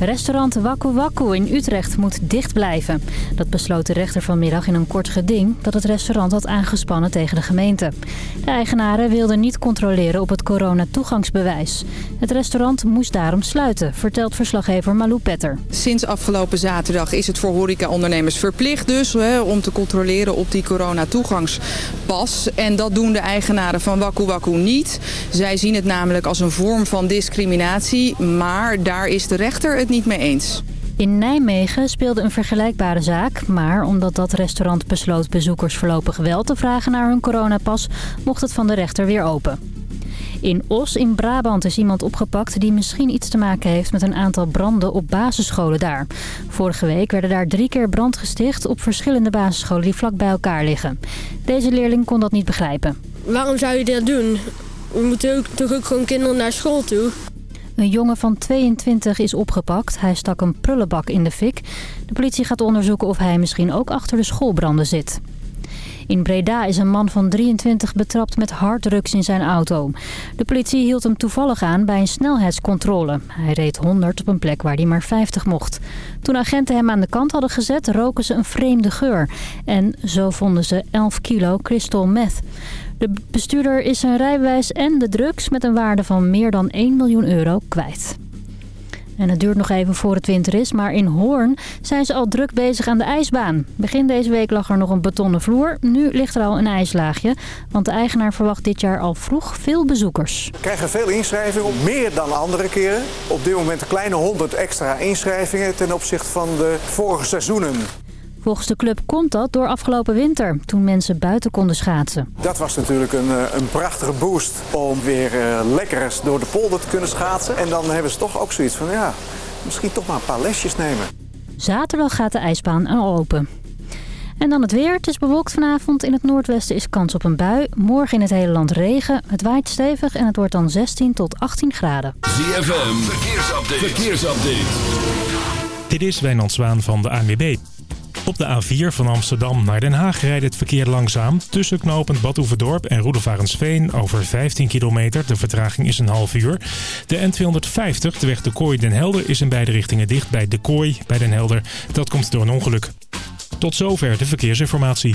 Restaurant Waku Waku in Utrecht moet dicht blijven. Dat besloot de rechter vanmiddag in een kort geding dat het restaurant had aangespannen tegen de gemeente. De eigenaren wilden niet controleren op het coronatoegangsbewijs. Het restaurant moest daarom sluiten, vertelt verslaggever Malou Petter. Sinds afgelopen zaterdag is het voor horecaondernemers verplicht dus hè, om te controleren op die coronatoegangspas. En dat doen de eigenaren van Waku Waku niet. Zij zien het namelijk als een vorm van discriminatie, maar daar is de rechter het niet mee eens. In Nijmegen speelde een vergelijkbare zaak, maar omdat dat restaurant besloot bezoekers voorlopig wel te vragen naar hun coronapas, mocht het van de rechter weer open. In Os in Brabant is iemand opgepakt die misschien iets te maken heeft met een aantal branden op basisscholen daar. Vorige week werden daar drie keer brand gesticht op verschillende basisscholen die vlak bij elkaar liggen. Deze leerling kon dat niet begrijpen. Waarom zou je dat doen? We moeten ook, toch ook gewoon kinderen naar school toe. Een jongen van 22 is opgepakt. Hij stak een prullenbak in de fik. De politie gaat onderzoeken of hij misschien ook achter de schoolbranden zit. In Breda is een man van 23 betrapt met harddrugs in zijn auto. De politie hield hem toevallig aan bij een snelheidscontrole. Hij reed 100 op een plek waar hij maar 50 mocht. Toen agenten hem aan de kant hadden gezet, roken ze een vreemde geur. En zo vonden ze 11 kilo crystal meth. De bestuurder is zijn rijbewijs en de drugs met een waarde van meer dan 1 miljoen euro kwijt. En het duurt nog even voor het winter is, maar in Hoorn zijn ze al druk bezig aan de ijsbaan. Begin deze week lag er nog een betonnen vloer. Nu ligt er al een ijslaagje, want de eigenaar verwacht dit jaar al vroeg veel bezoekers. We krijgen veel inschrijvingen, meer dan andere keren. Op dit moment een kleine 100 extra inschrijvingen ten opzichte van de vorige seizoenen. Volgens de club komt dat door afgelopen winter, toen mensen buiten konden schaatsen. Dat was natuurlijk een, eh, een prachtige boost om weer uh, lekker door de polder te kunnen schaatsen. En dan hebben ze toch ook zoiets van, ja, misschien toch maar een paar lesjes nemen. Zaterdag gaat de ijsbaan al open. En dan het weer. Het is bewolkt vanavond. In het noordwesten is kans op een bui. Morgen in het hele land regen. Het waait stevig en het wordt dan 16 tot 18 graden. ZFM, verkeersupdate. verkeersupdate. Dit is Wijnand Zwaan van de ANWB. Op de A4 van Amsterdam naar Den Haag rijdt het verkeer langzaam. Tussen knooppunt Badhoevedorp en Roedevarensveen over 15 kilometer. De vertraging is een half uur. De N250, de weg de Kooi Den Helder, is in beide richtingen dicht bij de Kooi bij Den Helder. Dat komt door een ongeluk. Tot zover de verkeersinformatie.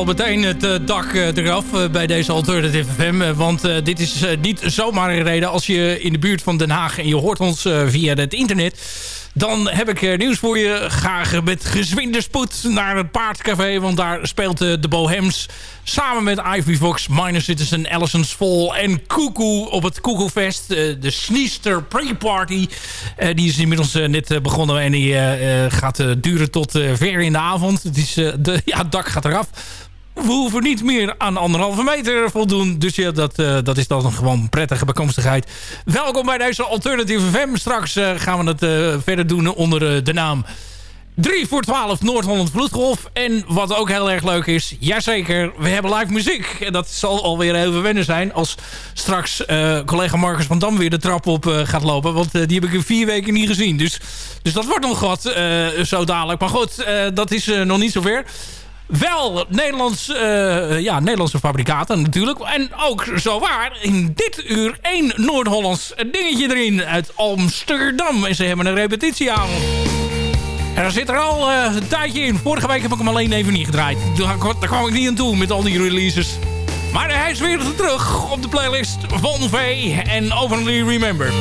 Al meteen het eh, dak eh, eraf eh, bij deze Alternative FM. want dit is niet zomaar een reden. Als je in de buurt van Den Haag en je hoort ons via het internet... dan heb ik nieuws voor je. Ga met gezwinde spoed naar het Paardcafé. Want daar speelt de Bohems samen met Ivy Fox, Minor Citizen, Allison's Fall en Cuckoo op het Cuckoo-fest. eh, de Sneester Pre-Party. Die is inmiddels net begonnen en die gaat duren tot ver in de avond. Het, is, de, ja, het dak gaat eraf. We hoeven niet meer aan anderhalve meter voldoen. Dus ja, dat, eh, dat is dan gewoon prettige bijkomstigheid. Welkom bij deze Alternative FM. Straks eh, gaan we het eh, verder doen onder de naam 3 voor 12 Noord-Holland Vloedgolf. En wat ook heel erg leuk is, jazeker, we hebben live muziek. En dat zal alweer even wennen zijn als straks collega Marcus van Dam weer de trap op gaat lopen. Want die heb ik in vier weken niet gezien. Dus, dus dat wordt nog wat zo dadelijk. Maar goed, dat is nog niet zover. Wel Nederlands, eh, ja, Nederlandse fabrikaten natuurlijk. En ook zo waar, in dit uur één Noord-Hollands dingetje erin uit Amsterdam. En ze hebben een repetitieavond. En daar zit er al eh, een tijdje in. Vorige week heb ik hem alleen even niet gedraaid. Daar, daar kwam ik niet aan toe met al die releases. Maar hij is weer terug op de playlist van V en Openly Remember.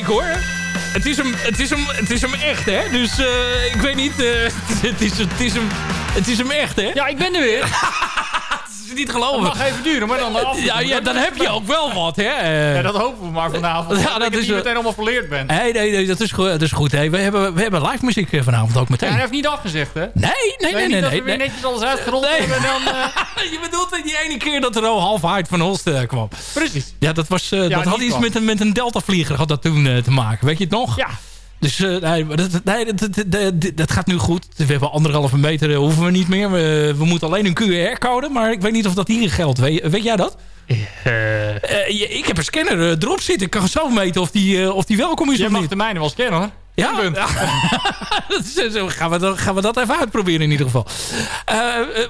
Kijken hoor. Het is hem, het is hem, het is hem echt, hè? Dus eh, ik weet niet. eh, het, is, het, is hem, het is hem echt, hè? Ja, ik ben er weer. Niet Het geloven. mag even duren, maar dan af. Ja, ja, dan heb je ook wel wat, hè? Eh, Ja, dat hopen we maar vanavond. Ja, Ja, dat dat ik is niet meteen allemaal verleerd ben. Nee, nee, nee, dat is, goed- dat is goed. Hey, we, hebben, we hebben live muziek eh, vanavond ook Ja, meteen. hij heeft niet afgezegd, hè? Nee, nee, nee, nee. dat nee, we weer netjes alles uitgerold Nee. hebben en dan... eh, Je bedoelt die ene keer dat er al half hard van Holst kwam. precies. Ja, dat, was, dat had iets kwam. met een, met een Delta-vlieger had dat toen te maken. Weet je het nog? Ja. Dus eh, nee, dat, nee, dat, dat, gaat nu goed. We hebben anderhalve meter, eh, hoeven we niet meer. We, we moeten alleen een QR-code. Maar ik weet niet of dat hier geldt. Weet, weet jij dat? Eh, je- ik heb een scanner erop zitten. Ik kan zo meten of die, of die welkom is of mag niet. de mijne wel scannen, hoor. Ja, zo gaan, we dat, gaan we dat even uitproberen in ieder geval.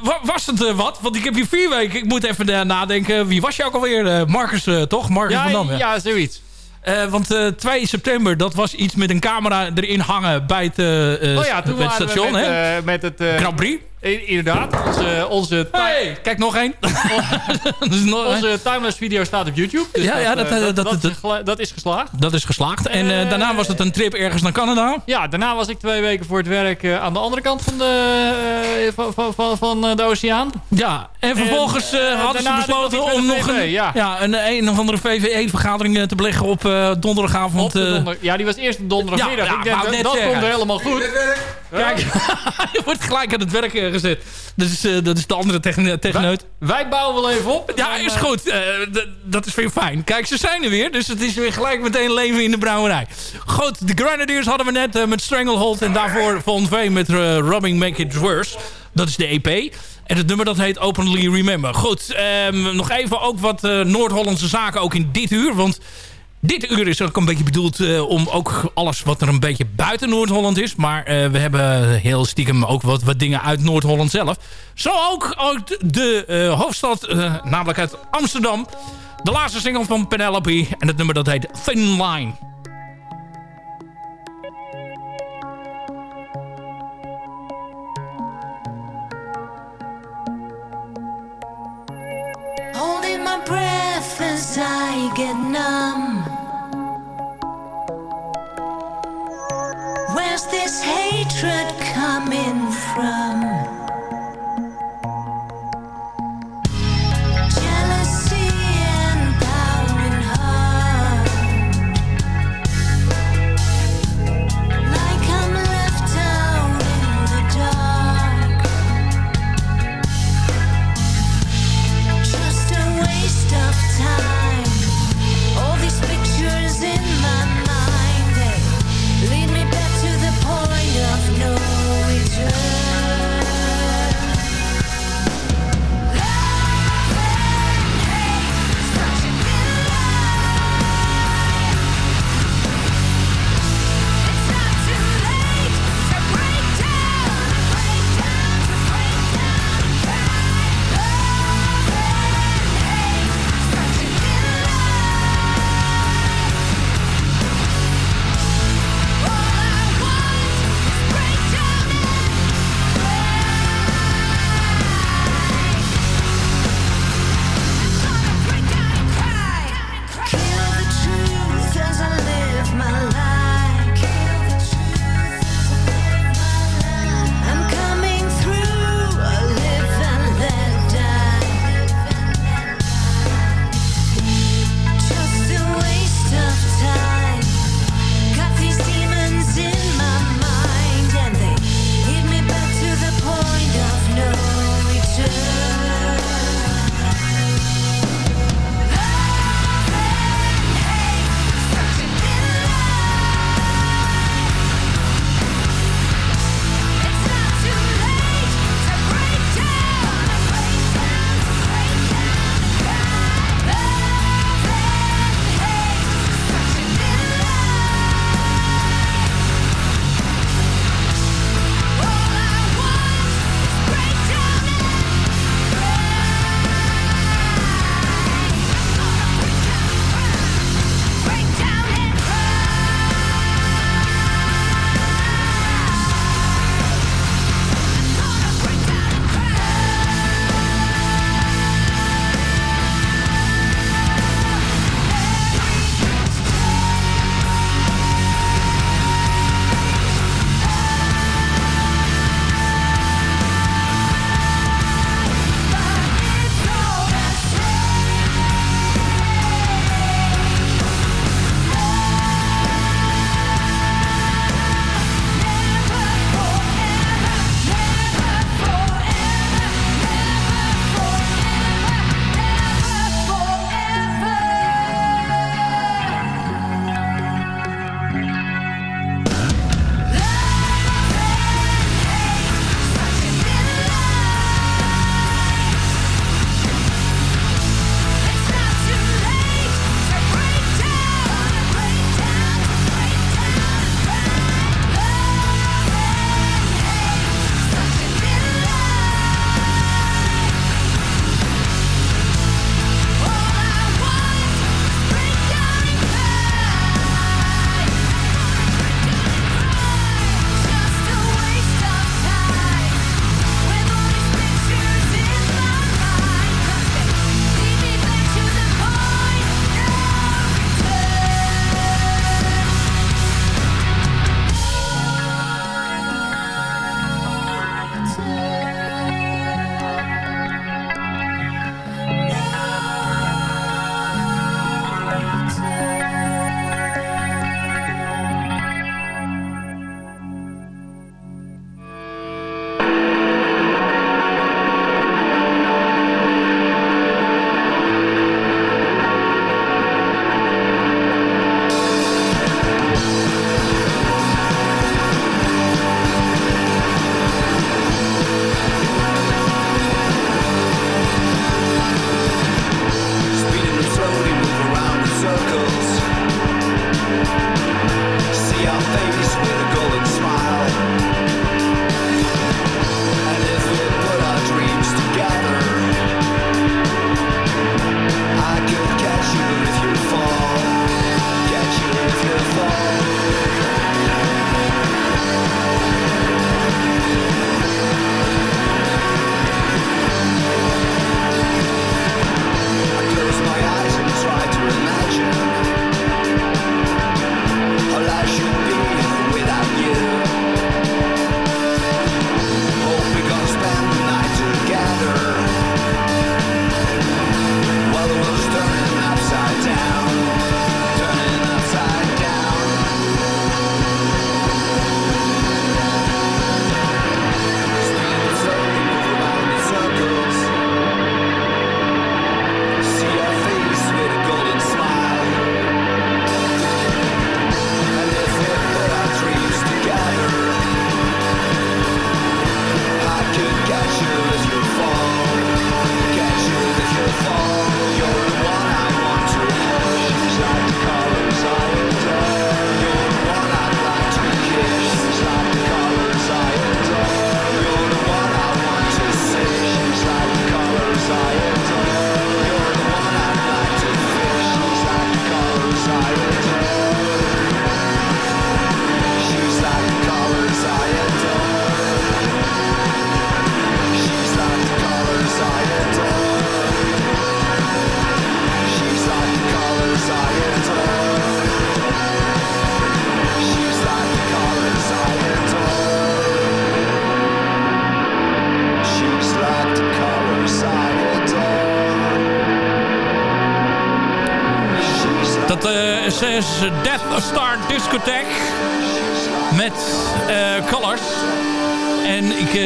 Wa- was het wat? Want ik heb hier vier weken. Ik moet even nadenken. Wie was je ook alweer? Marcus, toch? Marcus Ja, van Dam. ja, zoiets. Eh, want eh, 2 september, dat was iets met een camera erin hangen bij het, eh, Oh ja, toen het station. we met, hè? eh, met het... Grand Prix. I- Inderdaad, onze, onze, Hey, kijk nog één. Dat onze timeless video staat op YouTube. Dus Ja, ja, dat, eh, eh, dat- dat, dat- is dat geslaagd. dat is geslaagd. En eh, Eh, daarna was het een trip ergens naar Canada. Ja, daarna was ik twee weken voor het werk eh, aan de andere kant van de, eh, van, van, van, van eh, de oceaan. Ja, en vervolgens En, eh, eh, hadden ze besloten om nog een, ja. een, een of andere VVE-vergadering eh, te beleggen op eh, donderdagavond. Op de eh, donder- ja, die was eerst op donderdagmiddag. Ja, ja, ik denk, dat, dat komt er helemaal goed. Kijk, je wordt gelijk aan het werk eh, gezet. Dus eh, dat is de andere techne- techneut. Wij bouwen wel even op. Ja, is eh, goed. Eh, dat is weer fijn. Kijk, ze zijn er weer. Dus het is weer gelijk meteen leven in de brouwerij. Goed, de Grenadiers hadden we net eh, met Stranglehold. En daarvoor Von V met eh, Robbing Make It Worse. Dat is de EP. En het nummer dat heet Openly Remember. Goed, ehm, nog even ook wat eh, Noord-Hollandse zaken ook in dit uur. Want dit uur is ook een beetje bedoeld eh, om ook alles wat er een beetje buiten Noord-Holland is. Maar eh, we hebben heel stiekem ook wat, wat dingen uit Noord-Holland zelf. Zo ook uit de eh, hoofdstad, namelijk uit Amsterdam. De laatste single van Penelope. En het nummer dat heet Thin Line. Holding my breath as I get numb. This hatred coming from?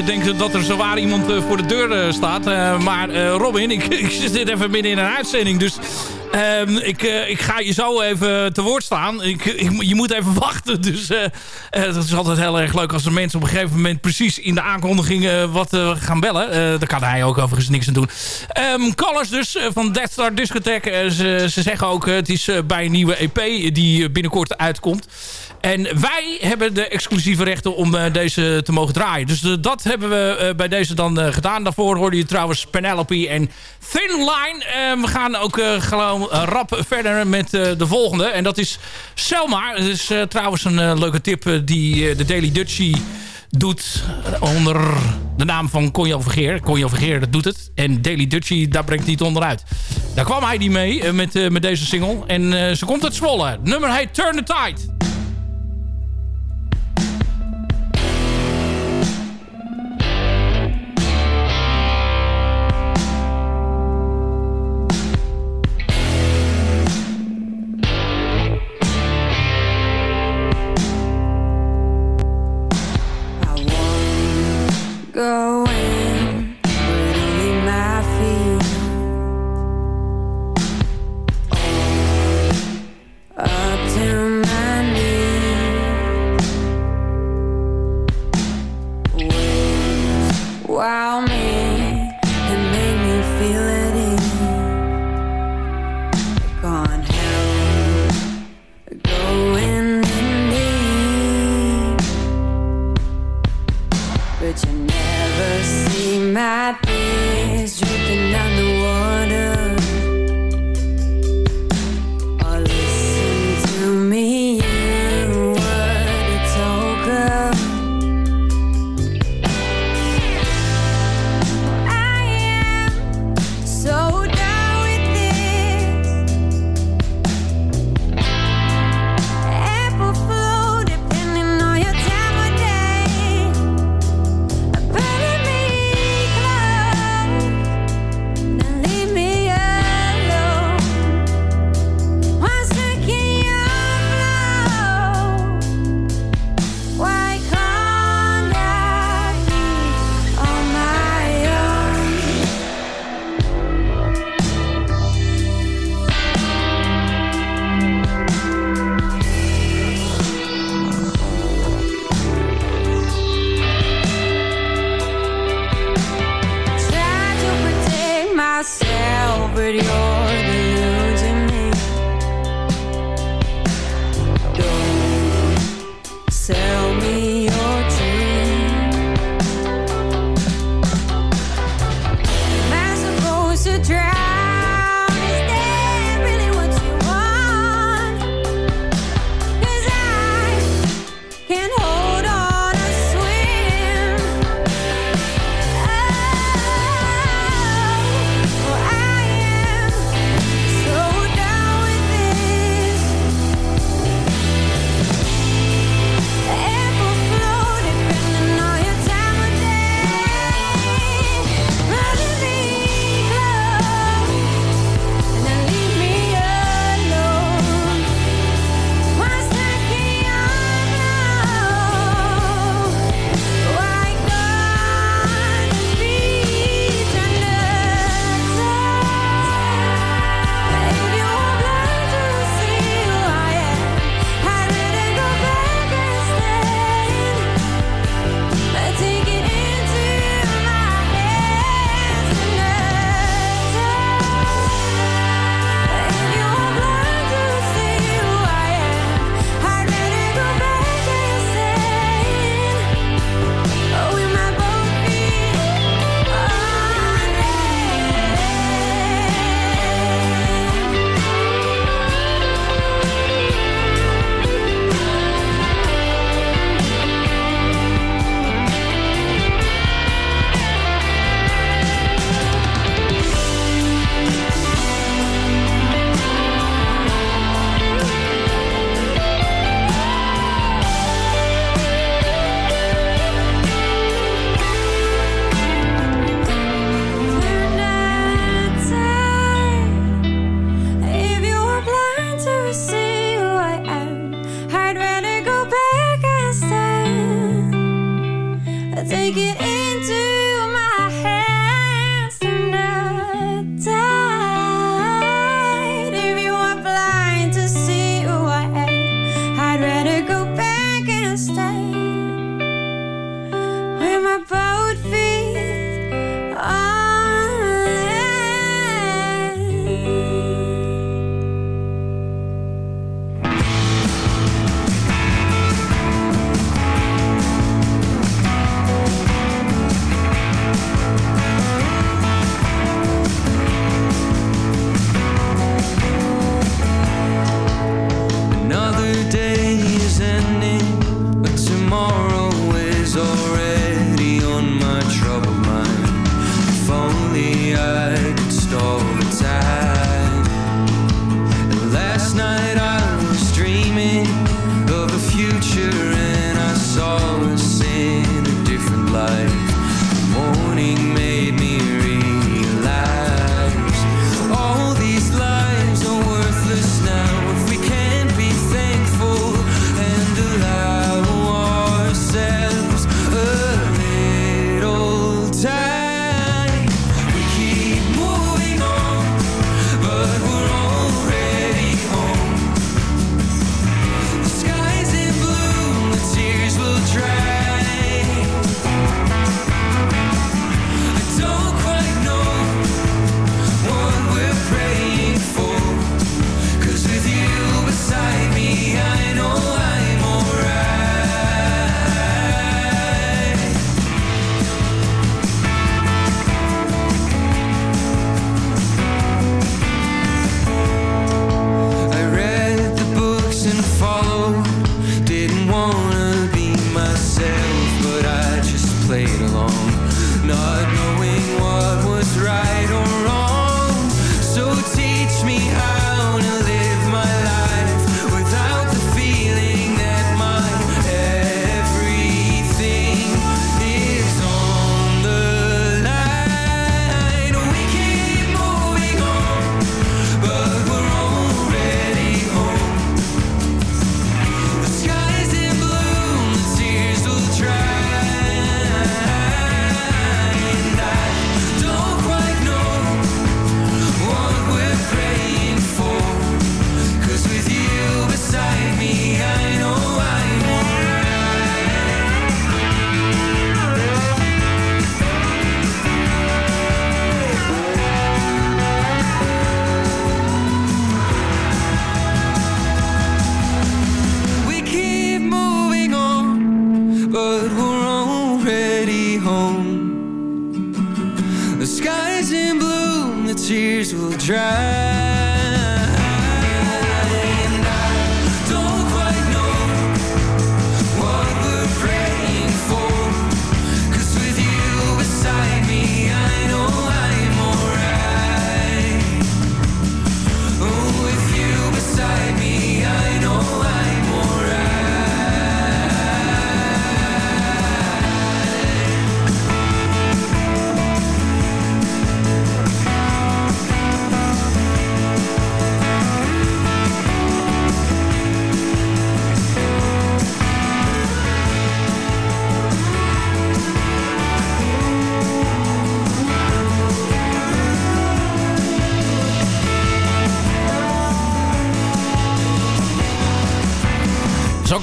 Eh, denk dat er zowaar iemand eh, voor de deur eh, staat. Maar Robin, ik, ik zit even midden in een uitzending. Dus ehm, ik, ik ga je zo even te woord staan. Ik, je moet even wachten. Dus dat is altijd heel erg leuk als er mensen op een gegeven moment... precies in de aankondiging wat gaan bellen. Daar kan hij ook overigens niks aan doen. Ehm Colors dus, van Death Star Discotheque. Ze, ze zeggen ook, het is bij een nieuwe EP die binnenkort uitkomt. En wij hebben de exclusieve rechten om eh, deze te mogen draaien. Dus eh, dat hebben we eh, bij deze dan gedaan. Daarvoor hoorde je trouwens Penelope en Thin Line. We gaan ook gewoon rap verder met de volgende. En dat is Selma. Dat is trouwens een leuke tip die de Daily Dutchie doet onder de naam van Conjo Vergeer. Conjo Vergeer dat doet het. En Daily Dutchie, daar brengt hij het onderuit. Daar kwam hij die mee met, met deze single. En ze komt uit Zwolle. Het nummer heet Turn the Tide.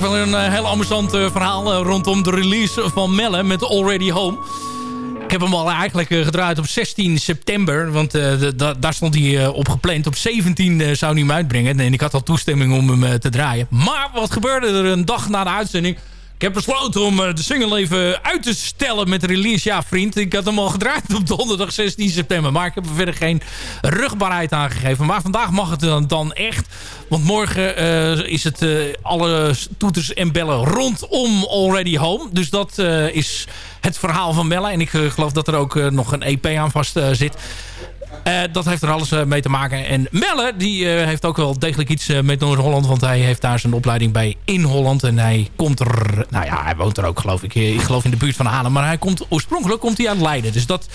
Wel een eh, heel amusant eh, verhaal eh, rondom de release van Melle met Already Home. Ik heb hem al eigenlijk gedraaid op 16 september. Want daar stond hij eh, op gepland. Op 17 eh, zou hij hem uitbrengen. En ik had al toestemming om hem te draaien. Maar wat gebeurde er een dag na de uitzending? Ik heb besloten om eh, de single even uit te stellen met release. Ja, vriend, ik had hem al gedraaid op donderdag 16 september. Maar ik heb er verder geen rugbaarheid aangegeven. Maar vandaag mag het dan, dan echt. Want morgen eh, is het eh, alle toeters en bellen rondom Already Home. Dus dat is het verhaal van Melle. En ik geloof dat er ook nog een EP aan vast zit. Eh, dat heeft er alles eh, mee te maken. En Melle, die eh, heeft ook wel degelijk iets met Noord-Holland. Want hij heeft daar zijn opleiding bij in Holland. En hij komt er... Nou ja, hij woont er ook geloof ik. Ik geloof in de buurt van Haarlem. Maar hij komt, oorspronkelijk komt hij uit Leiden. Dus dat,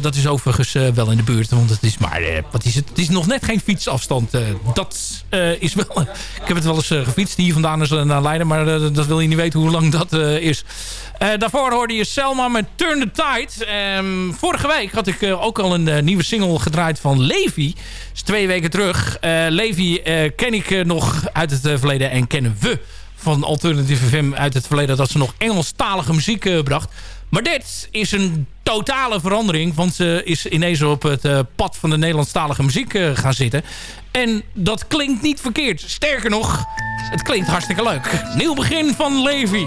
dat is overigens wel in de buurt. Want het is maar... wat is het? Het is nog net geen fietsafstand. dat is wel... ik heb het wel eens gefietst. Hier vandaan naar Leiden. Maar dat wil je niet weten hoe lang dat is. Eh, daarvoor hoorde je Selma met Turn the Tide. Ehm, vorige week had ik eh, ook al een eh, nieuwe single gedraaid van Levi. Is twee weken terug. Levi ken ik nog uit het verleden en kennen we van Alternative FM uit het verleden... dat ze nog Engelstalige muziek bracht. Maar dit is een totale verandering. Want ze is ineens op het pad van de Nederlandstalige muziek gaan zitten. En dat klinkt niet verkeerd. Sterker nog, het klinkt hartstikke leuk. Nieuw begin van Levi.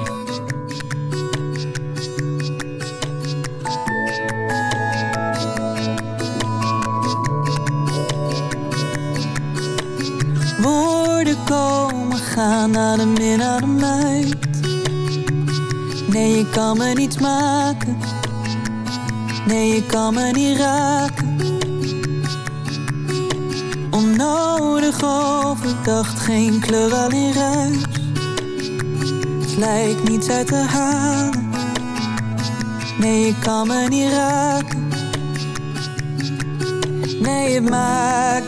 Gaan adem in, adem uit. Nee, je kan me niets maken. Nee, je kan me niet raken. Onnodig overdacht, geen kleur, alleen ruis. Het lijkt niets uit te halen. Nee, je kan me niet raken. Nee, het maakt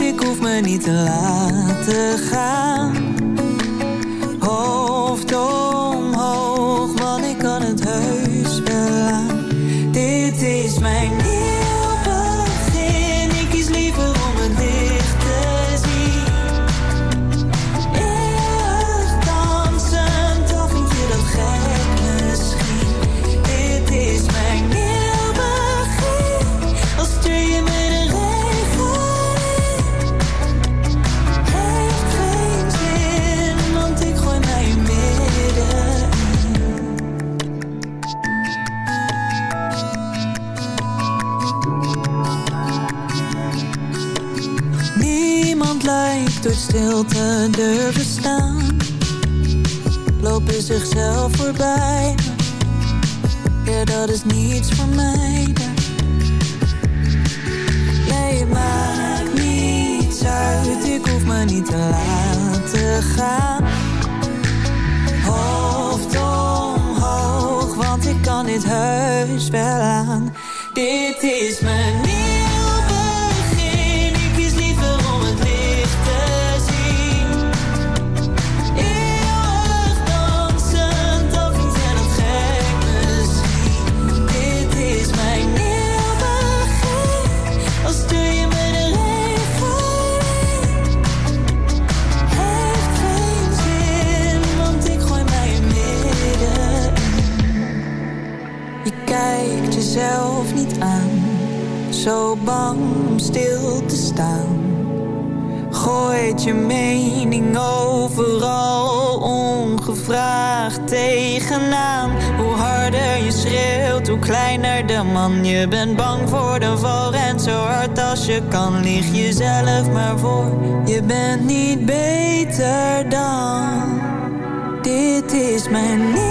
ik hoef me niet te laten gaan. Durven staan. Lopen zichzelf voorbij. Ja, dat is niets voor mij. Nee, het maakt niets uit. Ik hoef me niet te laten gaan. Hoofd omhoog, want ik kan dit heus wel aan. Dit is mijn Je bent bang voor de val, en zo hard als je kan. Lieg jezelf maar voor. Je bent niet beter dan. Dit is mijn liefde.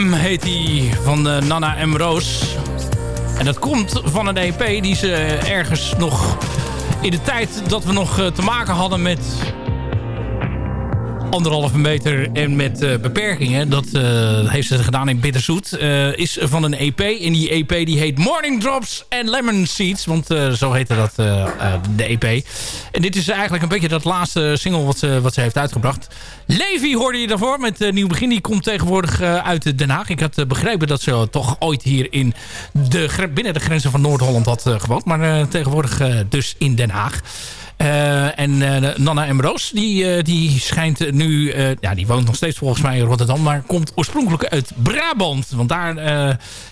M heet die van de Nana M. Roos. En dat komt van een EP die ze ergens nog in de tijd dat we nog eh, te maken hadden met anderhalve meter en met eh, beperkingen. Dat eh, heeft ze gedaan in Bitterzoet. Eh, is van een EP. En die EP die heet Morning Drops and Lemon Seeds. Want zo heette dat de EP. En dit is eigenlijk een beetje dat laatste single wat ze, wat ze heeft uitgebracht. Levi hoorde je daarvoor met uh, Nieuw Begin. Die komt tegenwoordig uh, uit Den Haag. Ik had uh, begrepen dat ze toch ooit hier in de, binnen de grenzen van Noord-Holland had gewoond. Maar tegenwoordig dus in Den Haag. Uh, en uh, Nana Emroos, die, uh, die schijnt nu... ja, die woont nog steeds volgens mij in Rotterdam... maar komt oorspronkelijk uit Brabant. Want daar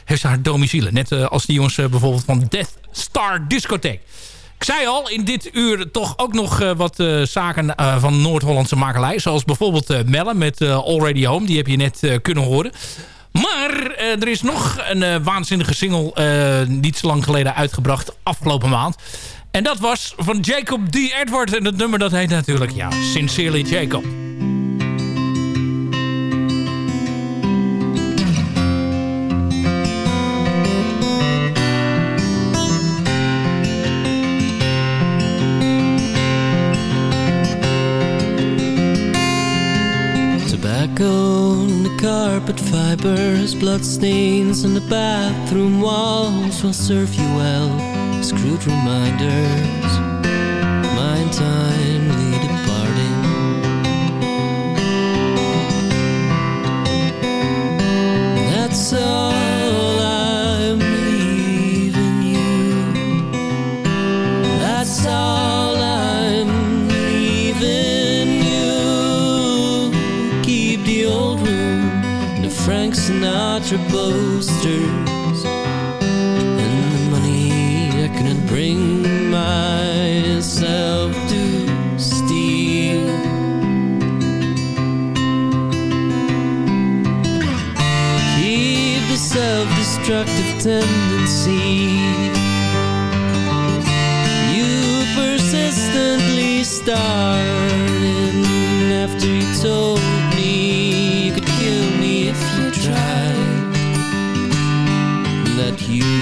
heeft ze haar domicile. Net als die jongens bijvoorbeeld van Death Star Discotheek. Ik zei al, in dit uur toch ook nog wat zaken van Noord-Hollandse makelij. Zoals bijvoorbeeld Melle met Already Home. Die heb je net kunnen horen. Maar er is nog een waanzinnige single... niet zo lang geleden uitgebracht, afgelopen maand... En dat was van Jacob D. Edward. En het nummer dat heet natuurlijk, ja, Sincerely Jacob. Carpet fibers, bloodstains on the bathroom walls will serve you well. Screwed reminders my untimely departing that's all Sinatra posters and the money I couldn't bring myself to steal. Keep the self-destructive tendency. You persistently started After you told That you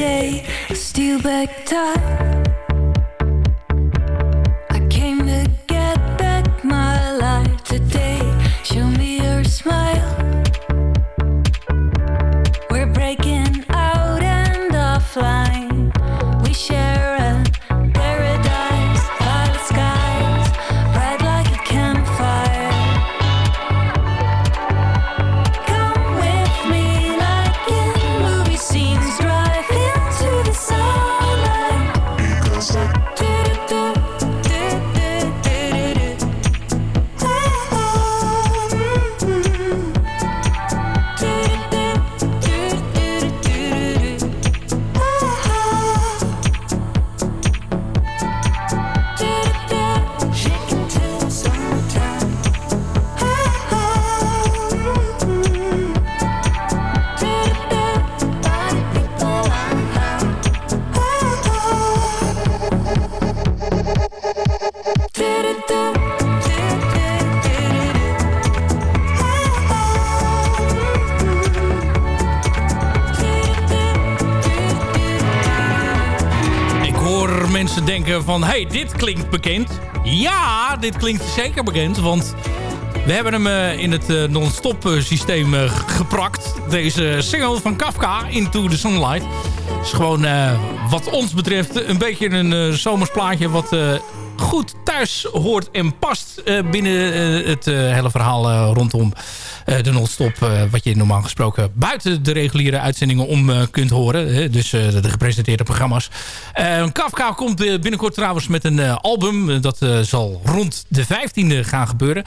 day, steal back time. Dit klinkt bekend. Ja, dit klinkt zeker bekend, want... We hebben hem eh, in het eh, non-stop eh, systeem geprakt. Deze single van Kafka, Into the Sunlight. is gewoon wat ons betreft een beetje een zomersplaatje... wat goed thuis hoort en past binnen het hele verhaal rondom de non-stop. eh, wat je normaal gesproken buiten de reguliere uitzendingen om eh, kunt horen. Hè? Dus eh, de gepresenteerde programma's. Eh, Kafka komt eh, binnenkort trouwens met een eh, album. Eh, dat eh, zal rond de 15e gaan gebeuren.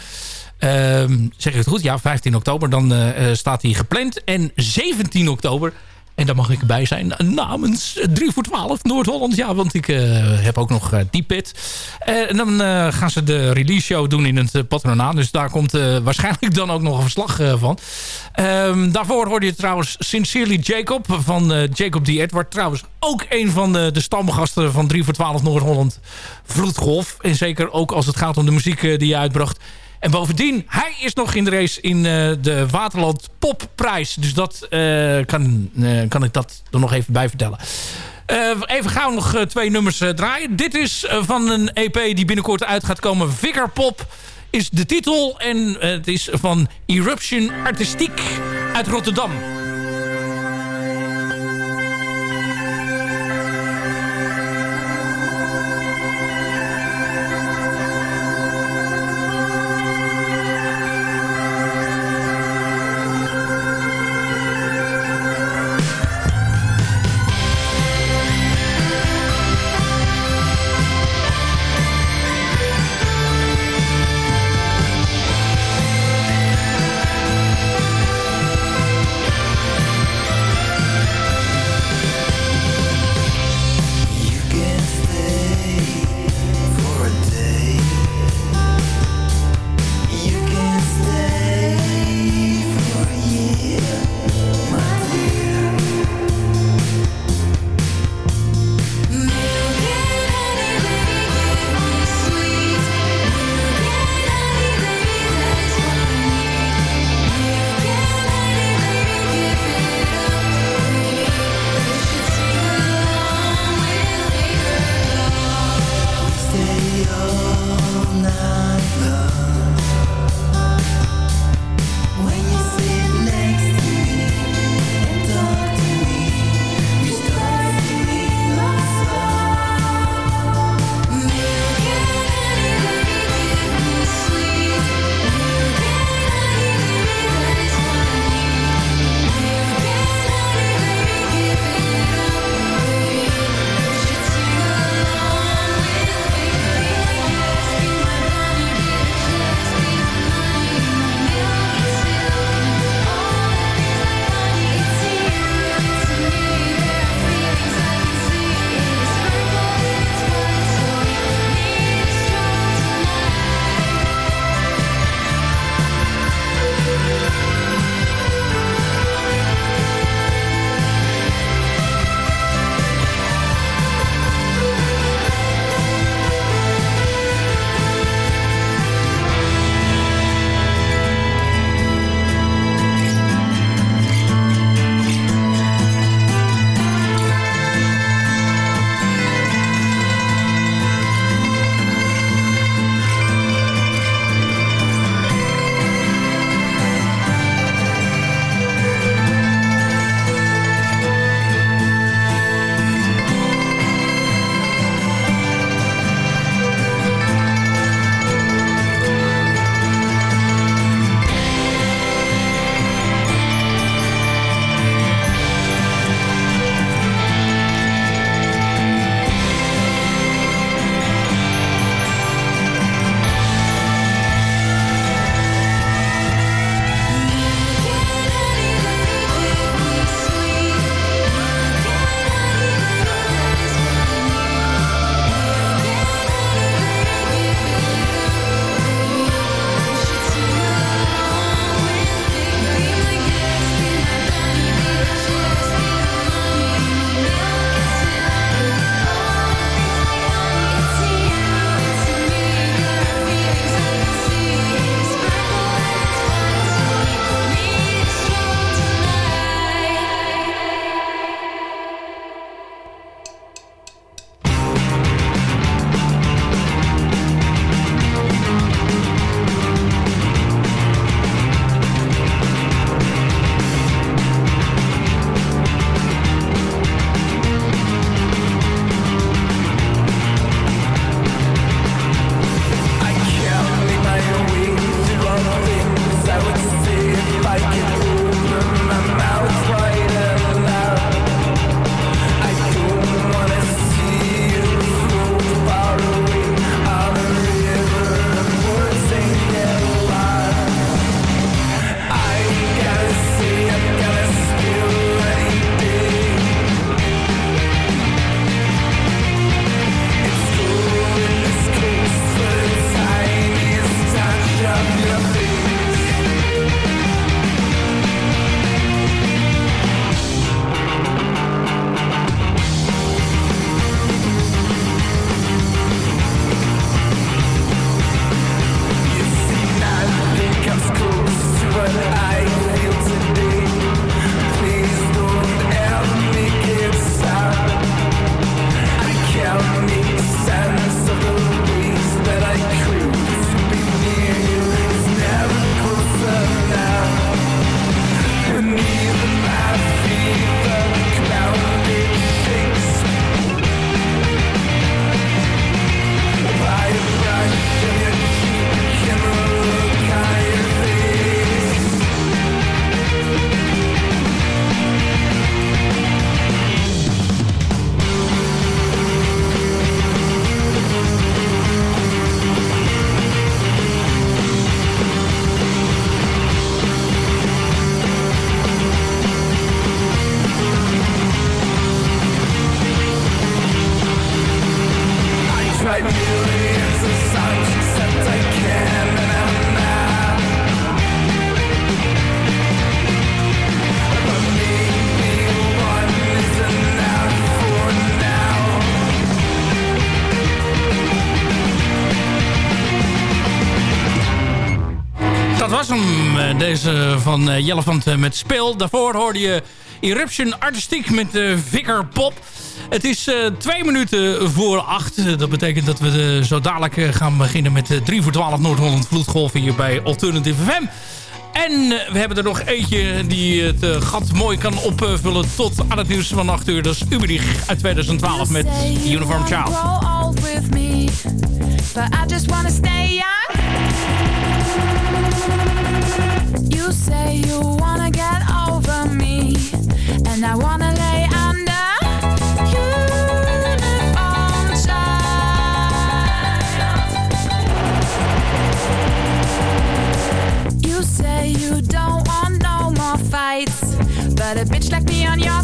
Ehm, zeg ik het goed? Ja, 15 oktober. Dan eh, eh, staat hij gepland. En 17 oktober... En daar mag ik bij zijn namens 3 voor 12 Noord-Holland. Ja, want ik eh, heb ook nog eh, die pit. Eh, en dan gaan ze de release show doen in het uh, patronaat. Dus daar komt waarschijnlijk dan ook nog een verslag van. Ehm, daarvoor hoorde je trouwens Sincerely Jacob van Jacob D. Edward. Trouwens ook een van de, de stamgasten van 3 voor 12 Noord-Holland Vloedgolf. En zeker ook als het gaat om de muziek die je uitbracht. En bovendien, hij is nog in de race in eh, de Waterland Popprijs. Dus dat eh, kan, eh, kan ik dat er nog even bij vertellen. Eh, even gauw nog twee nummers draaien. Dit is van een EP die binnenkort uit gaat komen. Vigor Pop is de titel. En het is van Eruption Artistiek uit Rotterdam. Van eh, eh, met Speel. Daarvoor hoorde je Eruption Artistiek met eh, Vicker Pop. Het is twee minuten voor acht. Dat betekent dat we zo dadelijk gaan beginnen met eh, 3 voor 12 Noord-Holland Vloedgolf hier bij Alternative FM. En we hebben er nog eentje die het gat mooi kan opvullen tot aan het nieuws van 8 uur. Dat is Uberich uit 2012 met Uniform Child. You say you wanna get over me, and I wanna lay under. Uniform child. You say you don't want no more fights, but a bitch like me on your